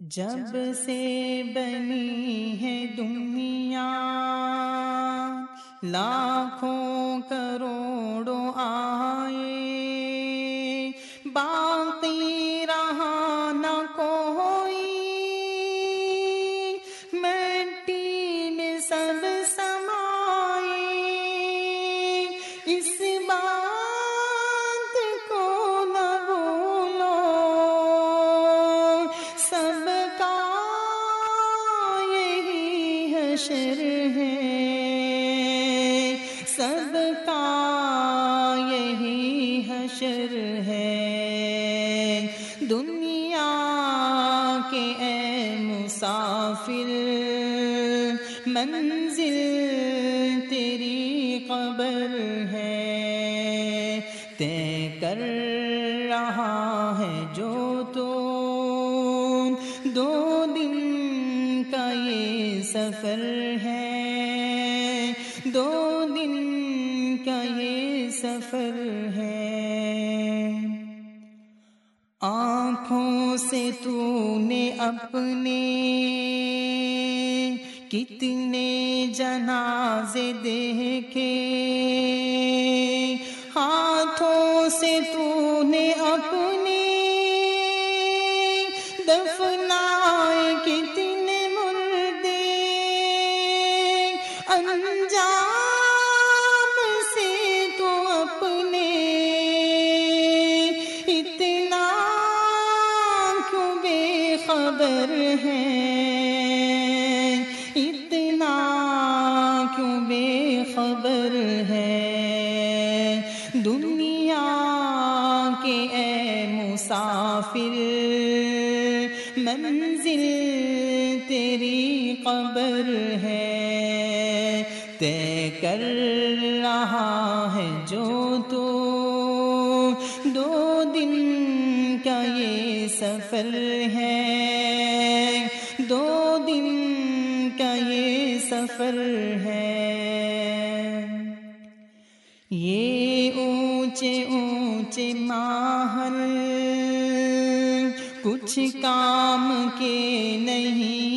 جب سے بنی ہے دنیا لاکھوں کروڑوں حشر ہے۔ سب کا یہی حشر ہے۔ دنیا کے اے مسافر، منزل تیری قبر ہے۔ طے کر رہا ہے جو تو سفر ہے۔ دو دن کا یہ سفر ہے۔ آنکھوں سے تو نے اپنے کتنے جنازے دیکھے۔ ہاتھوں سے تو نے اپنے انجام سے تو اپنے اتنا کیوں بے خبر ہے؟ اتنا کیوں بے خبر ہے؟ دنیا کے اے مسافر، منزل تیری قبر ہے۔ کر رہا ہے جو تو۔ دو دن کا یہ سفر ہے۔ دو دن کا یہ سفر ہے۔ یہ اونچے اونچے ماہر کچھ کام کے نہیں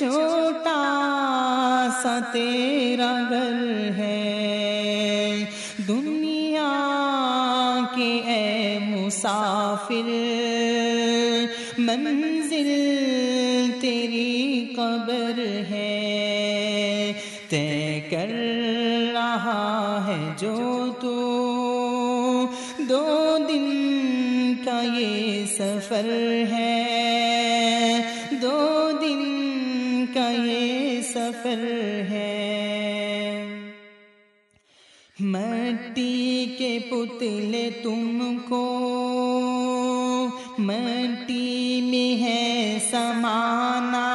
چھوٹا سا تیرا گھر ہے۔ دنیا کے اے مسافر، منزل تیری قبر ہے۔ طے کر رہا ہے جو تو۔ دو دن کا یہ سفر ہے۔ سفر ہے۔ مٹی کے پتلے تم کو مٹی میں ہے سمانا۔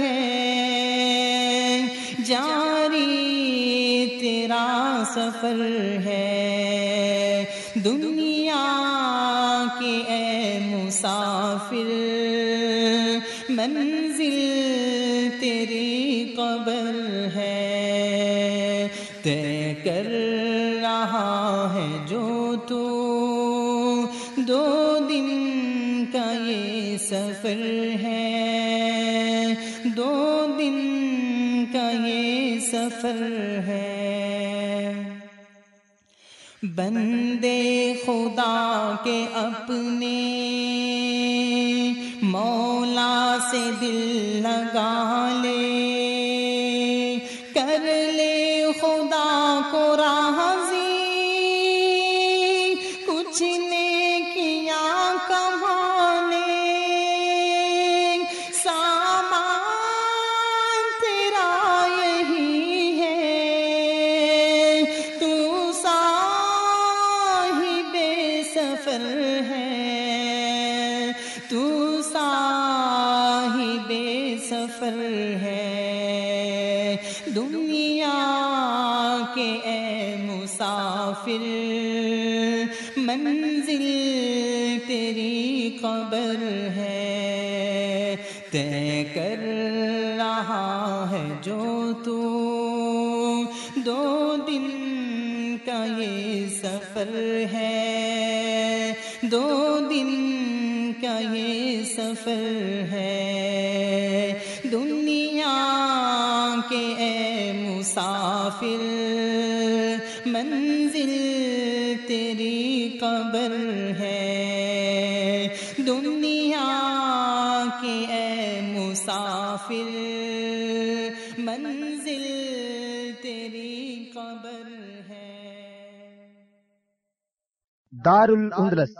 ہے جاری تیرا سفر ہے۔ دنیا کے اے مسافر، منزل تیری قبر ہے۔ طے کر رہا ہے جو تو۔ دو دن کا یہ سفر ہے۔ سفر ہے۔ بندے خدا کے اپنے مولا سے دل لگا لے۔ کر لے خدا کو راضی صاحب سفر ہے۔ دنیا کے اے مسافر، منزل تیری قبر ہے۔ طے کر رہا ہے جو تو۔ دو دن کا یہ سفر ہے۔ دو دن یہ سفر ہے۔ دنیا کے اے مسافر، منزل تیری قبر ہے۔ دنیا کے اے مسافر، منزل تیری قبر ہے۔ دار الاندلس